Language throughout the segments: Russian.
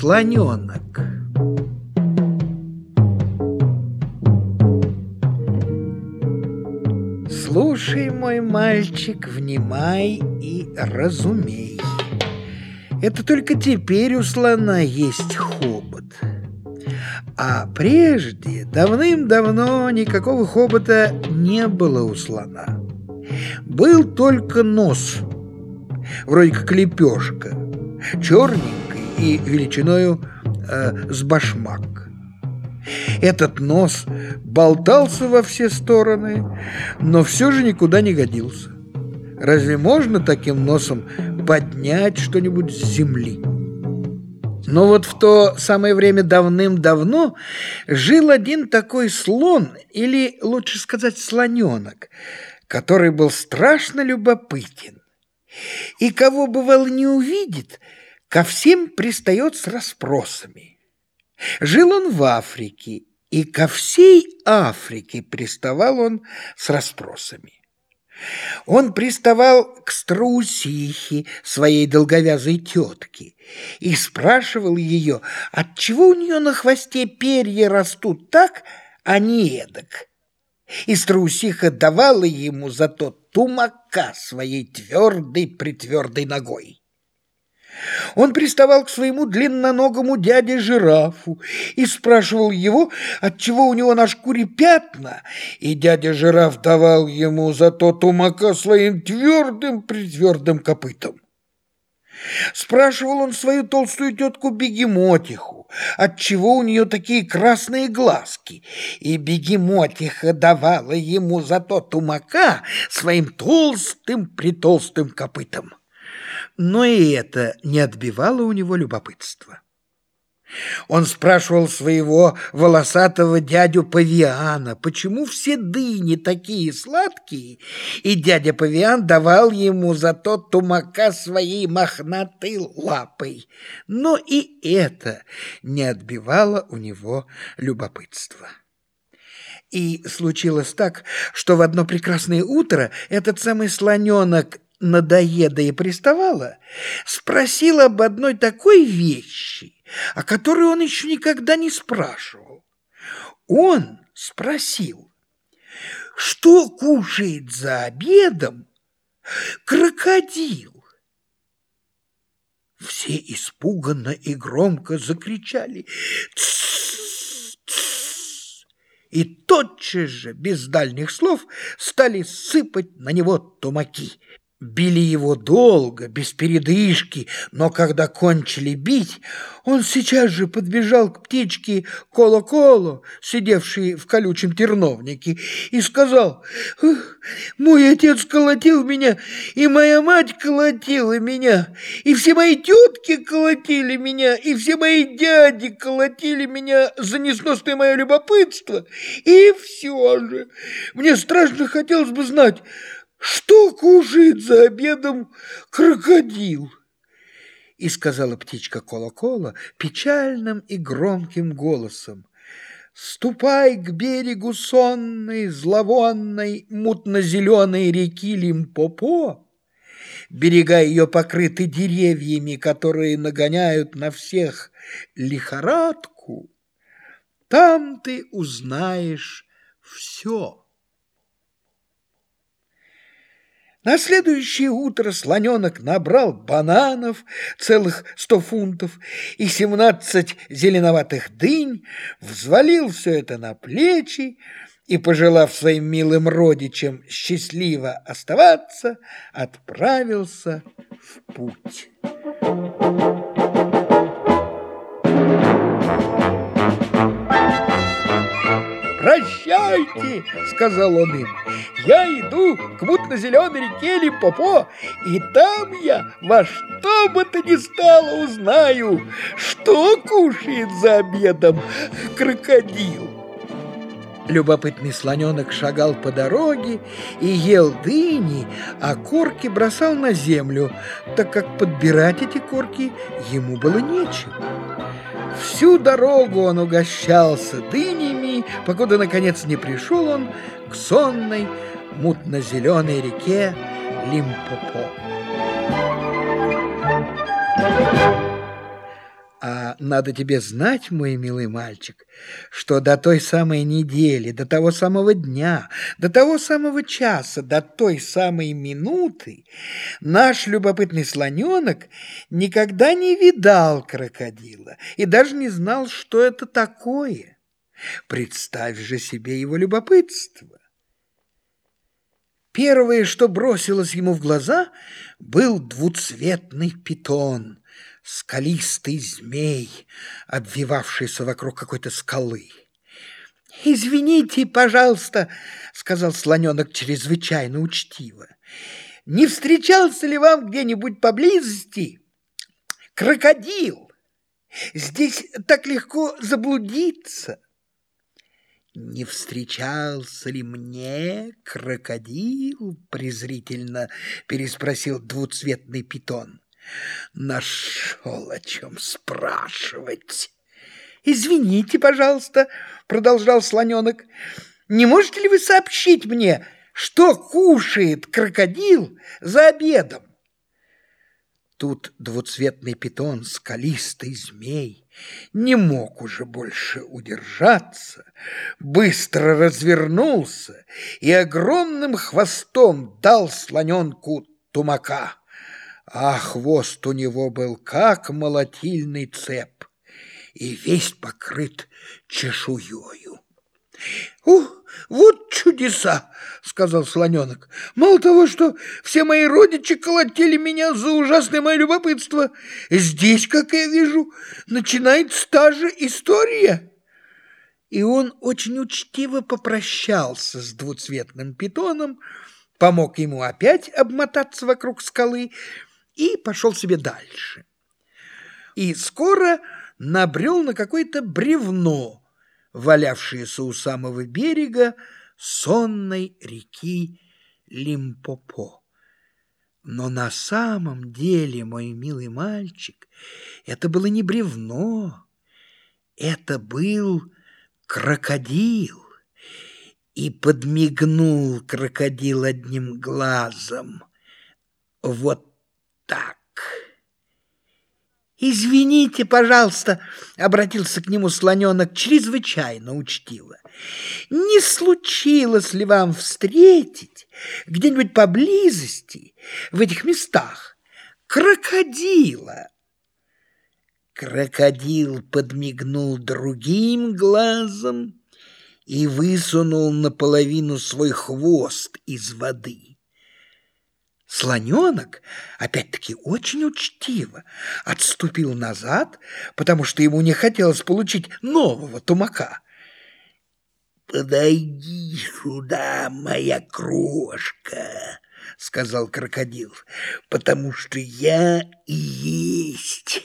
слоненок. Слушай, мой мальчик, внимай и разумей. Это только теперь у слона есть хобот. А прежде, давным-давно, никакого хобота не было у слона. Был только нос, вроде как лепешка, черненький и величиною э, с башмак. Этот нос болтался во все стороны, но все же никуда не годился. Разве можно таким носом поднять что-нибудь с земли? Но вот в то самое время давным-давно жил один такой слон, или лучше сказать слоненок, который был страшно любопытен. И кого бывало не увидит, ко всем пристает с расспросами. Жил он в Африке, и ко всей Африке приставал он с расспросами. Он приставал к страусихе, своей долговязой тетке, и спрашивал ее, отчего у нее на хвосте перья растут так, а не эдак. И страусиха давала ему зато тумака своей твердой-притвердой ногой. Он приставал к своему длинноногому дяде-жирафу и спрашивал его, отчего у него на шкуре пятна, и дядя-жираф давал ему зато тумака своим твердым-притвердым копытом. Спрашивал он свою толстую тетку Бегемотиху, отчего у нее такие красные глазки, и Бегемотиха давала ему зато тумака своим толстым-притолстым копытом но и это не отбивало у него любопытства. Он спрашивал своего волосатого дядю Павиана, почему все дыни такие сладкие, и дядя Павиан давал ему зато тумака своей мохнатой лапой. Но и это не отбивало у него любопытства. И случилось так, что в одно прекрасное утро этот самый слоненок надоеда и приставала, спросил об одной такой вещи, о которой он еще никогда не спрашивал. Он спросил, что кушает за обедом крокодил. Все испуганно и громко закричали и тотчас же, без дальних слов, стали сыпать на него тумаки – Били его долго, без передышки, но когда кончили бить, он сейчас же подбежал к птичке Коло-Коло, сидевшей в колючем терновнике, и сказал, «Мой отец колотил меня, и моя мать колотила меня, и все мои тетки колотили меня, и все мои дяди колотили меня за несносное мое любопытство, и все же. Мне страшно хотелось бы знать, что кушает за обедом крокодил? И сказала птичка Кола-Кола печальным и громким голосом. Ступай к берегу сонной, зловонной, мутно-зеленой реки Лимпопо. Берега ее покрыты деревьями, которые нагоняют на всех лихорадку. Там ты узнаешь все. На следующее утро слоненок набрал бананов, целых сто фунтов, и семнадцать зеленоватых дынь, взвалил все это на плечи и, пожелав своим милым родичам счастливо оставаться, отправился в путь. «Прощайте!» — сказал он им. «Я иду к мутно-зеленой реке Лимпопо, и там я во что бы то ни стало узнаю, что кушает за обедом крокодил». Любопытный слоненок шагал по дороге и ел дыни, а корки бросал на землю, так как подбирать эти корки ему было нечем. Всю дорогу он угощался дынями, покуда, наконец, не пришел он к сонной, мутно-зеленой реке Лимпопо. А надо тебе знать, мой милый мальчик, что до той самой недели, до того самого дня, до того самого часа, до той самой минуты наш любопытный слоненок никогда не видал крокодила и даже не знал, что это такое. Представь же себе его любопытство. Первое, что бросилось ему в глаза, был двуцветный питон — скалистый змей, обвивавшийся вокруг какой-то скалы. «Извините, пожалуйста», — сказал слоненок чрезвычайно учтиво, «не встречался ли вам где-нибудь поблизости крокодил? Здесь так легко заблудиться». «Не встречался ли мне крокодил?» — презрительно переспросил двуцветный питон. Нашел о чем спрашивать. «Извините, пожалуйста», — продолжал слоненок, «не можете ли вы сообщить мне, что кушает крокодил за обедом?» Тут двуцветный питон, скалистый змей, не мог уже больше удержаться, быстро развернулся и огромным хвостом дал слоненку тумака а хвост у него был как молотильный цеп и весь покрыт чешуёю. «Ух, вот чудеса!» — сказал слоненок. «Мало того, что все мои родичи колотили меня за ужасное мое любопытство, здесь, как я вижу, начинается та же история». И он очень учтиво попрощался с двуцветным питоном, помог ему опять обмотаться вокруг скалы, и пошел себе дальше. И скоро набрел на какое-то бревно, валявшееся у самого берега сонной реки Лимпопо. Но на самом деле, мой милый мальчик, это было не бревно, это был крокодил. И подмигнул крокодил одним глазом. Вот так. «Извините, пожалуйста», — обратился к нему слоненок чрезвычайно учтиво. «Не случилось ли вам встретить где-нибудь поблизости, в этих местах, крокодила?» Крокодил подмигнул другим глазом и высунул наполовину свой хвост из воды. Слоненок, опять-таки очень учтиво, отступил назад, потому что ему не хотелось получить нового тумака. «Подойди сюда, моя крошка», — сказал крокодил, «потому что я и есть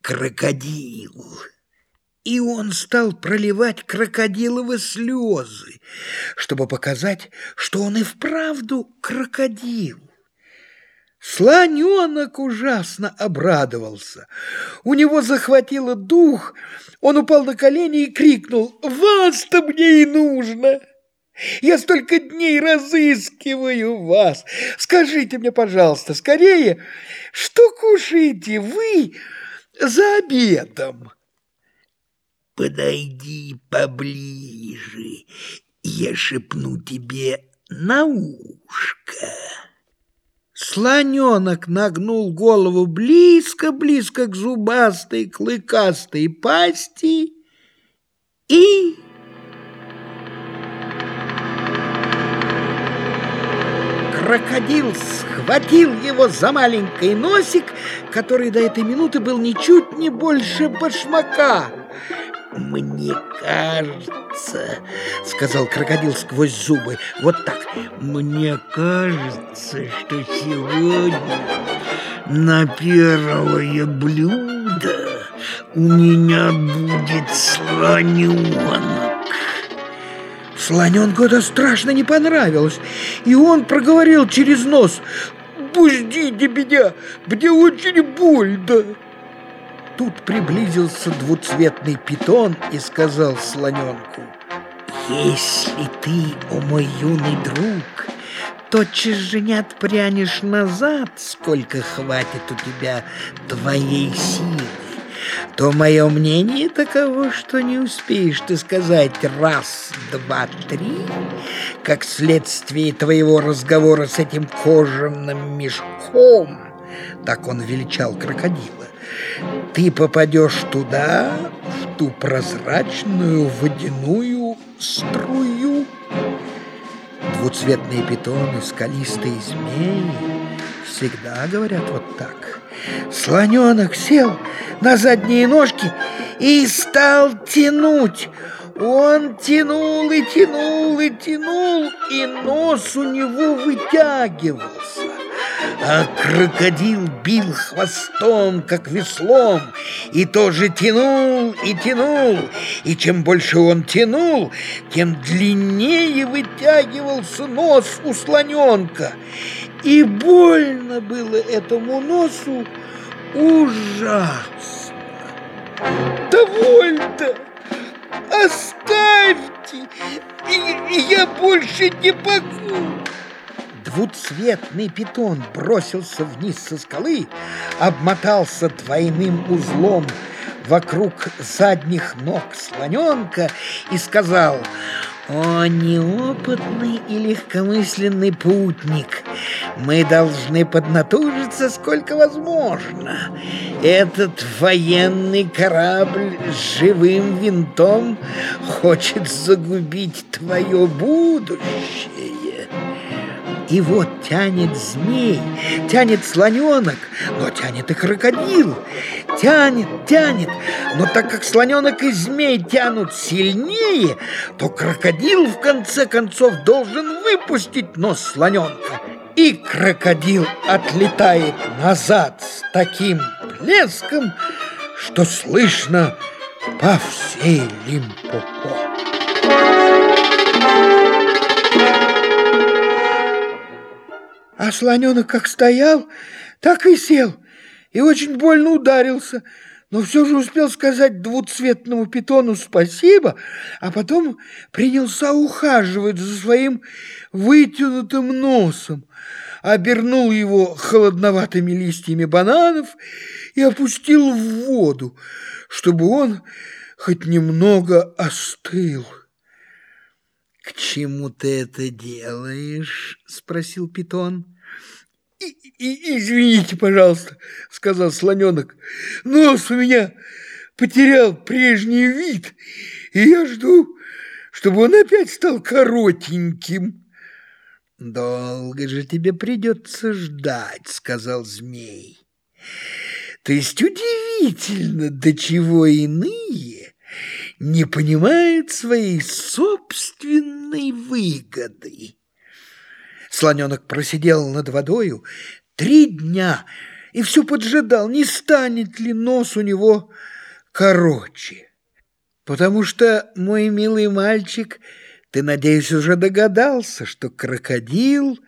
крокодил» и он стал проливать крокодиловы слезы, чтобы показать, что он и вправду крокодил. Слоненок ужасно обрадовался. У него захватило дух, он упал на колени и крикнул «Вас-то мне и нужно!» Я столько дней разыскиваю вас. Скажите мне, пожалуйста, скорее, что кушаете вы за обедом?» Подойди поближе, я шепну тебе на ушко. Слоненок нагнул голову близко-близко к зубастой клыкастой пасти и... Крокодил схватил его за маленький носик, который до этой минуты был ничуть не больше башмака. «Мне кажется», — сказал крокодил сквозь зубы, вот так, «мне кажется, что сегодня на первое блюдо у меня будет слоненок». Слоненку это страшно не понравилось, и он проговорил через нос «Пустите меня, мне очень больно». Тут приблизился двуцветный питон и сказал слоненку, «Если ты, о мой юный друг, тотчас же не отпрянешь назад, сколько хватит у тебя твоей силы, то мое мнение таково, что не успеешь ты сказать раз, два, три, как следствие твоего разговора с этим кожаным мешком, так он величал крокодила, ты попадешь туда, в ту прозрачную водяную струю. Двуцветные питоны, скалистые змеи всегда говорят вот так. Слоненок сел на задние ножки и стал тянуть. Он тянул и тянул и тянул, и нос у него вытягивался. А крокодил бил хвостом, как веслом, и тоже тянул и тянул. И чем больше он тянул, тем длиннее вытягивался нос у слоненка. И больно было этому носу ужасно. Довольно! Оставьте! Я больше не могу! Двуцветный питон бросился вниз со скалы, обмотался двойным узлом вокруг задних ног слоненка и сказал «О, неопытный и легкомысленный путник, мы должны поднатужиться сколько возможно. Этот военный корабль с живым винтом хочет загубить твое будущее». И вот тянет змей, тянет слоненок, но тянет и крокодил. Тянет, тянет, но так как слоненок и змей тянут сильнее, то крокодил в конце концов должен выпустить нос слоненка. И крокодил отлетает назад с таким плеском, что слышно по всей Лимпопо. А слоненок как стоял, так и сел, и очень больно ударился, но все же успел сказать двуцветному питону спасибо, а потом принялся ухаживать за своим вытянутым носом, обернул его холодноватыми листьями бананов и опустил в воду, чтобы он хоть немного остыл. «К чему ты это делаешь?» — спросил питон. И, и, «Извините, пожалуйста», — сказал слоненок. «Нос у меня потерял прежний вид, и я жду, чтобы он опять стал коротеньким». «Долго же тебе придется ждать», — сказал змей. «То есть удивительно, до чего иные не понимают своей собственной выгоды. Слоненок просидел над водою три дня и все поджидал, не станет ли нос у него короче. Потому что, мой милый мальчик, ты, надеюсь, уже догадался, что крокодил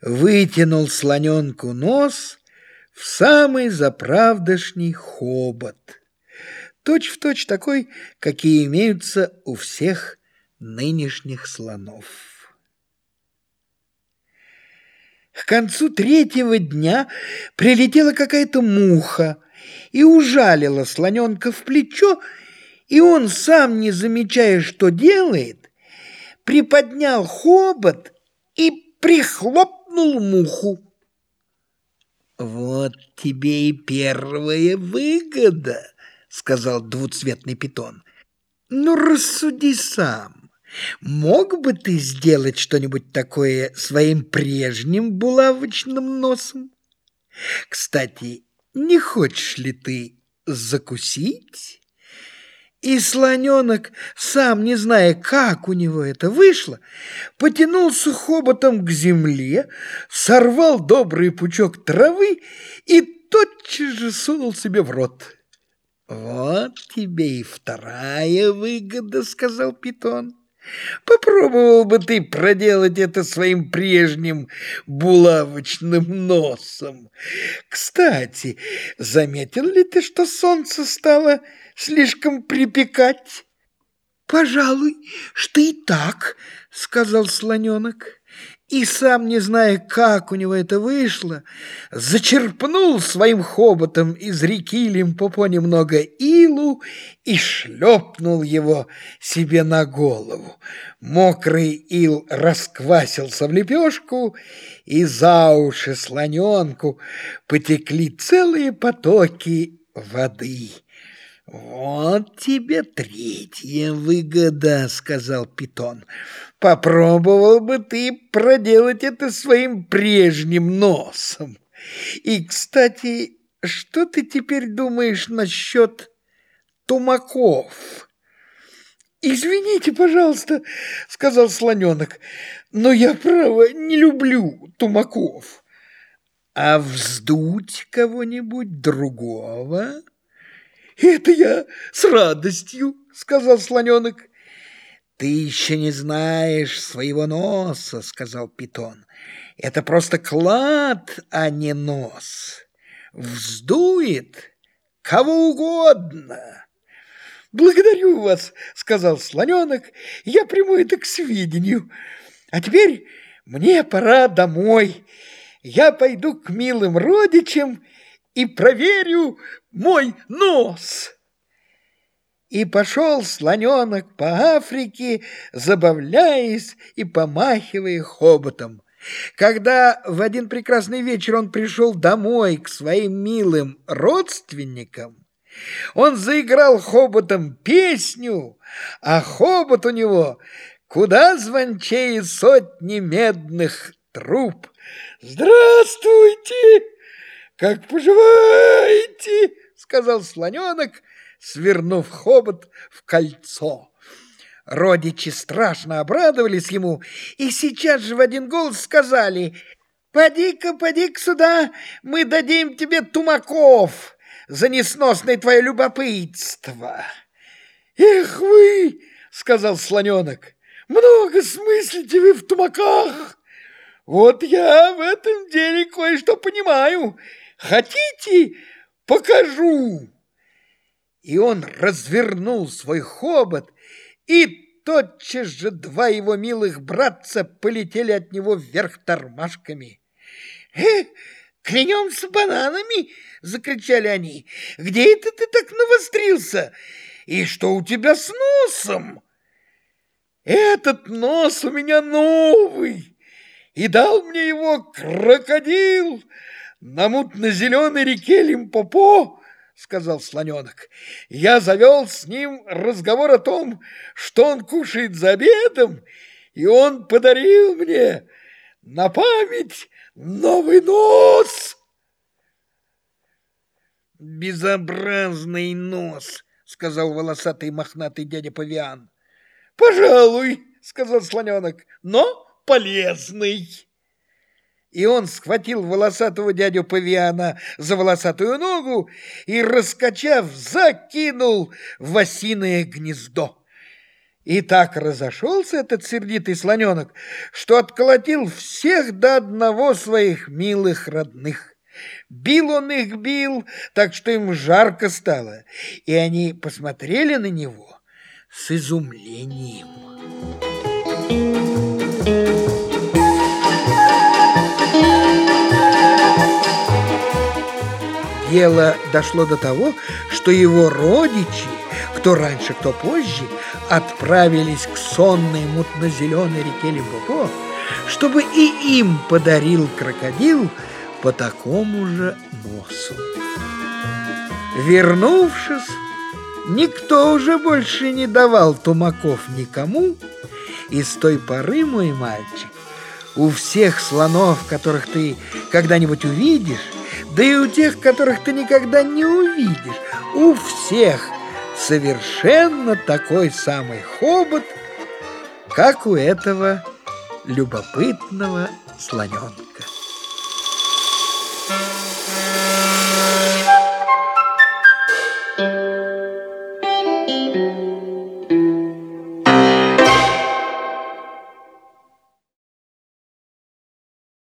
вытянул слоненку нос в самый заправдошний хобот точь-в-точь точь такой, какие имеются у всех нынешних слонов. К концу третьего дня прилетела какая-то муха и ужалила слоненка в плечо, и он, сам не замечая, что делает, приподнял хобот и прихлопнул муху. «Вот тебе и первая выгода», — сказал двуцветный питон. «Ну, рассуди сам. Мог бы ты сделать что-нибудь такое своим прежним булавочным носом? Кстати, не хочешь ли ты закусить?» И слоненок, сам не зная, как у него это вышло, потянулся хоботом к земле, сорвал добрый пучок травы и тотчас же сунул себе в рот. «Вот тебе и вторая выгода», — сказал Питон. «Попробовал бы ты проделать это своим прежним булавочным носом. Кстати, заметил ли ты, что солнце стало слишком припекать?» «Пожалуй, что и так», — сказал слоненок. И сам не зная, как у него это вышло, зачерпнул своим хоботом из реки Лимпопо немного илу и шлепнул его себе на голову. Мокрый ил расквасился в лепешку, и за уши слоненку потекли целые потоки воды. «Вот тебе третья выгода», — сказал Питон. «Попробовал бы ты проделать это своим прежним носом. И, кстати, что ты теперь думаешь насчет тумаков?» «Извините, пожалуйста», — сказал слоненок, «но я, право, не люблю тумаков». «А вздуть кого-нибудь другого?» «Это я с радостью», — сказал слоненок. «Ты еще не знаешь своего носа», — сказал питон. «Это просто клад, а не нос. Вздует кого угодно». «Благодарю вас», — сказал слоненок. «Я приму это к сведению. А теперь мне пора домой. Я пойду к милым родичам и проверю мой нос. И пошел слоненок по Африке, забавляясь и помахивая хоботом. Когда в один прекрасный вечер он пришел домой к своим милым родственникам, он заиграл хоботом песню, а хобот у него куда звончее сотни медных труб. «Здравствуйте!» «Как поживаете?» — сказал слоненок, свернув хобот в кольцо. Родичи страшно обрадовались ему и сейчас же в один голос сказали «Поди-ка, поди-ка сюда, мы дадим тебе тумаков за несносное твое любопытство». «Эх вы!» — сказал слоненок. «Много смыслите вы в тумаках! Вот я в этом деле кое-что понимаю». Хотите, покажу?» И он развернул свой хобот, и тотчас же два его милых братца полетели от него вверх тормашками. «Э, клянемся бананами!» — закричали они. «Где это ты так навострился? И что у тебя с носом?» «Этот нос у меня новый, и дал мне его крокодил!» На мутно-зеленой реке Лимпопо, — сказал слоненок, — я завел с ним разговор о том, что он кушает за обедом, и он подарил мне на память новый нос. «Безобразный нос!» — сказал волосатый мохнатый дядя Павиан. «Пожалуй», — сказал слоненок, — «но полезный». И он схватил волосатого дядю Павиана за волосатую ногу и, раскачав, закинул в осиное гнездо. И так разошелся этот сердитый слоненок, что отколотил всех до одного своих милых родных. Бил он их, бил, так что им жарко стало, и они посмотрели на него с изумлением. Дело дошло до того, что его родичи, кто раньше, кто позже, отправились к сонной мутно-зеленой реке Лимпопо, чтобы и им подарил крокодил по такому же носу. Вернувшись, никто уже больше не давал тумаков никому, и с той поры, мой мальчик, у всех слонов, которых ты когда-нибудь увидишь, да и у тех, которых ты никогда не увидишь, у всех совершенно такой самый хобот, как у этого любопытного слоненка.